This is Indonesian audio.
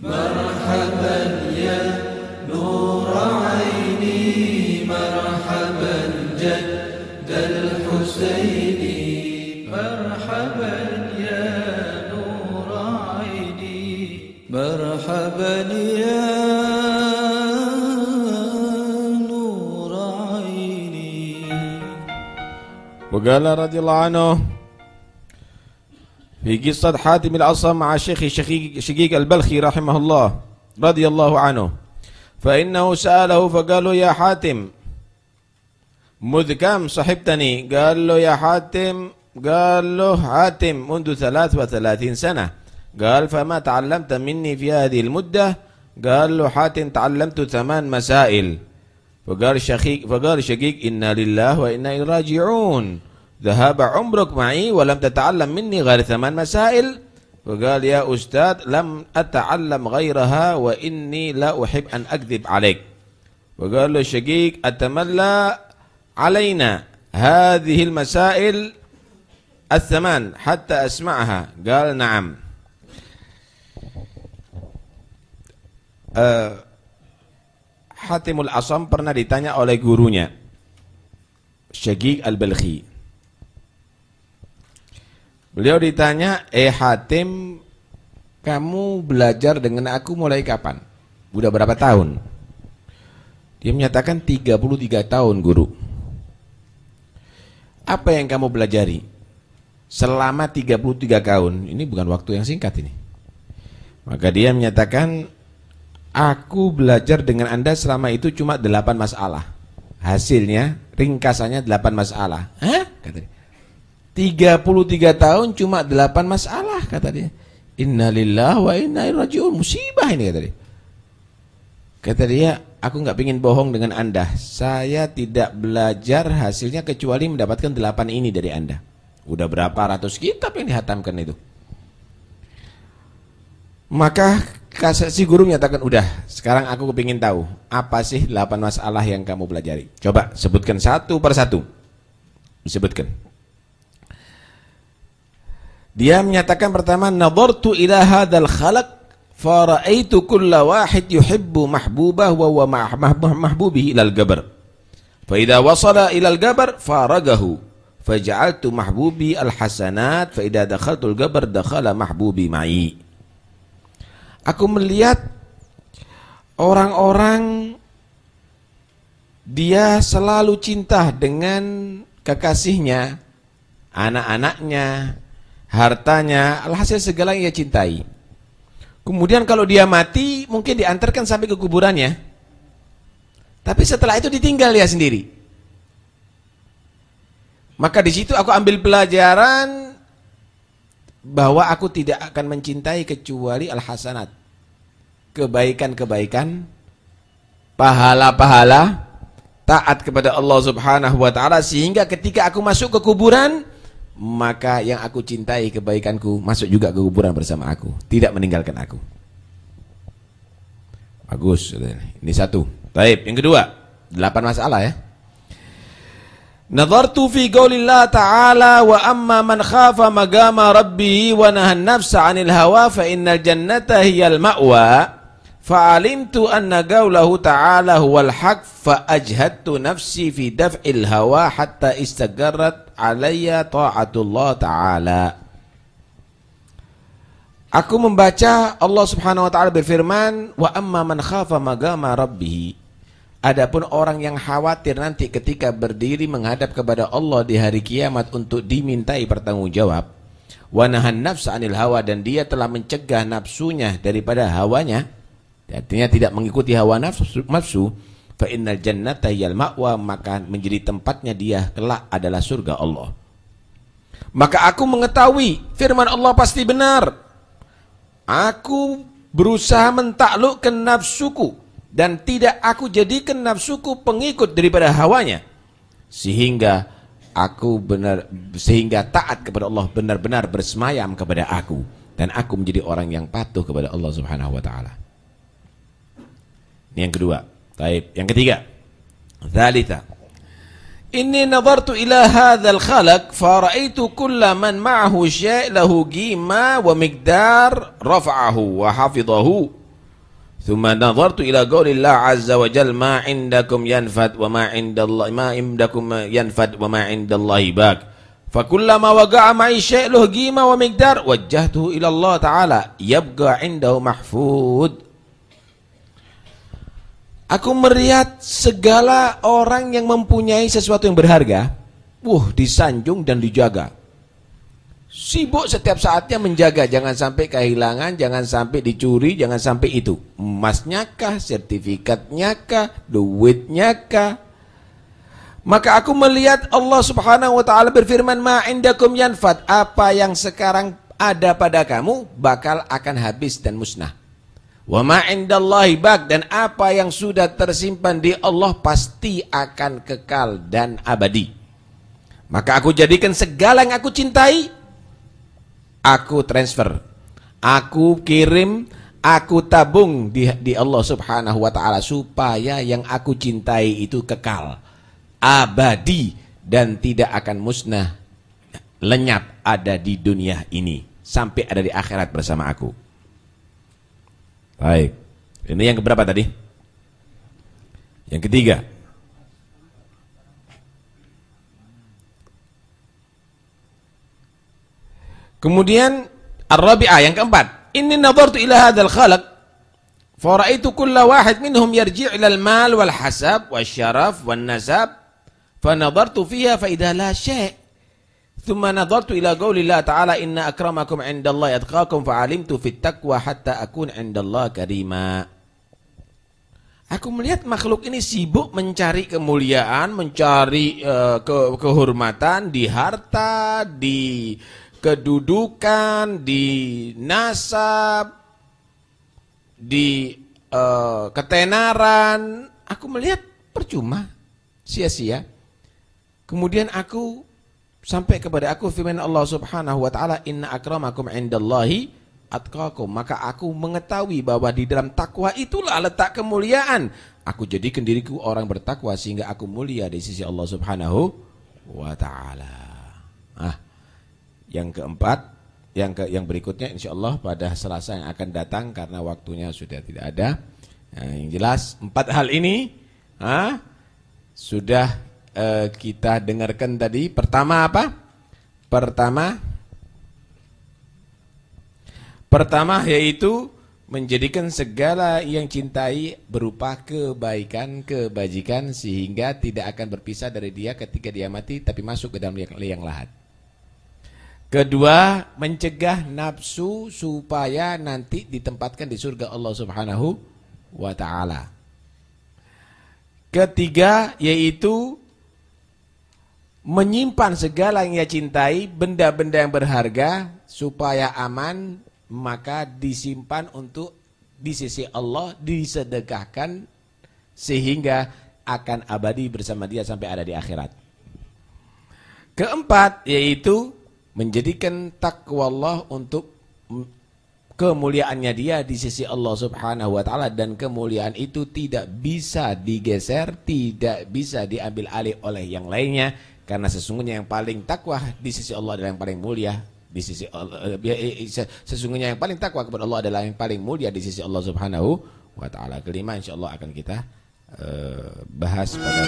مرحبا يا نور عيني مرحبا جد الحسين. مرحبا يا نور عيني مرحبا يا نور عيني. وقال رضي الله عنه في قصة حاتم الأصم مع شيخ شقيق, البلخي رحمه الله رضي الله عنه. فإنه سأله فقال له يا حاتم مذ كم صحبتني؟ قال له يا حاتم قال له حاتم منذ ثلاث وثلاثين سنة. قال فما تعلمت مني في هذه المدة؟ قال له حاتم تعلمت ثمان مسائل. فقال شقيق فقال شقيق إنا لله وإنا إليه راجعون. ذهب عمرك معي ولم تتعلم مني غير ثمان مسائل فقال يا أستاذ لم أتعلم غيرها وإني لا أحب أن أكذب عليك وقال له الشقيق أتملى علينا هذه المسائل الثمان حتى أسمعها قال نعم uh, Hatimul Asam pernah ditanya oleh gurunya Syagig Al-Balkhi Beliau ditanya, eh Hatim, kamu belajar dengan aku mulai kapan? Udah berapa tahun? Dia menyatakan 33 tahun guru. Apa yang kamu belajari? Selama 33 tahun, ini bukan waktu yang singkat ini. Maka dia menyatakan, aku belajar dengan anda selama itu cuma 8 masalah. Hasilnya, ringkasannya 8 masalah. Hah? Kata dia. 33 tahun cuma 8 masalah kata dia. Innalillah wa inna ilaihi. Musibah ini kata dia. Kata dia, aku nggak ingin bohong dengan Anda. Saya tidak belajar hasilnya kecuali mendapatkan 8 ini dari Anda. Udah berapa ratus kitab yang dihatamkan itu. Maka si guru menyatakan, udah sekarang aku kepingin tahu. Apa sih 8 masalah yang kamu pelajari? Coba sebutkan satu per satu. Disebutkan. Dia menyatakan pertama nadartu ila hadzal khalaq faraitu kulla wahid yuhibbu mahbubah wa huwa mahbubihi ilal gabar. Fa idza wasala ilal gabar faragahu faj'altu mahbubi alhasanat fa idza dakhaltu al-gabar dakhala mahbubi ma'i. Aku melihat orang-orang dia selalu cinta dengan kekasihnya, anak-anaknya, hartanya, alhasil segala yang ia cintai. Kemudian kalau dia mati, mungkin diantarkan sampai ke kuburannya. Tapi setelah itu ditinggal dia sendiri. Maka di situ aku ambil pelajaran bahwa aku tidak akan mencintai kecuali al-hasanat. Kebaikan-kebaikan, pahala-pahala, taat kepada Allah Subhanahu wa taala sehingga ketika aku masuk ke kuburan maka yang aku cintai kebaikanku masuk juga ke kuburan bersama aku, tidak meninggalkan aku. Bagus, ini satu. Baik, yang kedua, delapan masalah ya. Nadartu fi qaulillah ta'ala wa amma man khafa magama rabbih wa nahan nafsa 'anil hawa fa innal jannata hiyal ma'wa fa'alimtu anna qaulahu ta'ala huwal haq fa ajhadtu nafsi fi daf'il hawa hatta istaqarrat alayya ta'atullah ta'ala. Aku membaca Allah Subhanahu wa taala berfirman, "Wa amma man khafa magama rabbih." Adapun orang yang khawatir nanti ketika berdiri menghadap kepada Allah di hari kiamat untuk dimintai pertanggungjawab, wa nahan nafsa anil hawa dan dia telah mencegah nafsunya daripada hawanya, artinya tidak mengikuti hawa nafsu, nafsu fa innal jannata yal ma'wa maka menjadi tempatnya dia kelak adalah surga Allah. Maka aku mengetahui firman Allah pasti benar. Aku berusaha mentaklukkan nafsuku dan tidak aku jadikan nafsuku pengikut daripada hawanya sehingga aku benar sehingga taat kepada Allah benar-benar bersemayam kepada aku dan aku menjadi orang yang patuh kepada Allah Subhanahu wa taala. Ini yang kedua. Baik, yang ketiga. Thalitha. Inni nadartu ila hadzal khalaq faraitu kulla man ma'ahu syai' lahu qima wa miqdar rafa'ahu wa hafidahu Thumma nadhartu ila qaulillah azza wa jal ma indakum yanfad wa ma indallahi ma indakum yanfad wa ma indallahi baq. Waqa'a ma'i syai'luh gima wa miqdar wajjahtuhu ila Allah Ta'ala yabqa indahu mahfud. Aku melihat segala orang yang mempunyai sesuatu yang berharga, wuh disanjung dan dijaga. Sibuk setiap saatnya menjaga, jangan sampai kehilangan, jangan sampai dicuri, jangan sampai itu. Emasnya kah, sertifikatnya kah, duitnya kah. Maka aku melihat Allah subhanahu wa ta'ala berfirman, Ma'indakum yanfad, apa yang sekarang ada pada kamu, bakal akan habis dan musnah. Wa ma'indallahi bak, dan apa yang sudah tersimpan di Allah pasti akan kekal dan abadi. Maka aku jadikan segala yang aku cintai, aku transfer, aku kirim, aku tabung di, di Allah Subhanahu wa taala supaya yang aku cintai itu kekal, abadi dan tidak akan musnah, lenyap ada di dunia ini sampai ada di akhirat bersama aku. Baik. Ini yang keberapa tadi? Yang ketiga. Kemudian Ar-Rabi'ah yang keempat, inni nadartu ila hadzal khalaq faraitu kulla wahid minhum yarji' ila al-mal wal hasab wasyaraf wan nasab nadartu fiha fa idza la syai' thumma nadartu ila qouli Allah ta'ala inna akramakum 'indallahi atqakum fa'alimtu fit taqwa hatta akun 'indallahi karima Aku melihat makhluk ini sibuk mencari kemuliaan, mencari uh, ke kehormatan di harta, di kedudukan, di nasab, di uh, ketenaran, aku melihat percuma, sia-sia. Kemudian aku sampai kepada aku firman Allah Subhanahu wa taala inna akramakum indallahi atqakum. Maka aku mengetahui bahwa di dalam takwa itulah letak kemuliaan. Aku jadikan diriku orang bertakwa sehingga aku mulia di sisi Allah Subhanahu wa taala. Ah yang keempat, yang ke yang berikutnya insya Allah pada Selasa yang akan datang karena waktunya sudah tidak ada. Nah, yang jelas empat hal ini ha, sudah uh, kita dengarkan tadi. Pertama apa? Pertama Pertama yaitu menjadikan segala yang cintai berupa kebaikan, kebajikan sehingga tidak akan berpisah dari dia ketika dia mati tapi masuk ke dalam liang lahat. Kedua, mencegah nafsu supaya nanti ditempatkan di surga Allah Subhanahu wa taala. Ketiga, yaitu menyimpan segala yang ia cintai, benda-benda yang berharga supaya aman, maka disimpan untuk di sisi Allah disedekahkan sehingga akan abadi bersama dia sampai ada di akhirat. Keempat, yaitu menjadikan takwa Allah untuk kemuliaannya dia di sisi Allah Subhanahu wa taala dan kemuliaan itu tidak bisa digeser, tidak bisa diambil alih oleh yang lainnya karena sesungguhnya yang paling takwa di sisi Allah adalah yang paling mulia di sisi Allah, eh, eh, sesungguhnya yang paling takwa kepada Allah adalah yang paling mulia di sisi Allah Subhanahu wa taala. Kelima insyaallah akan kita uh, bahas pada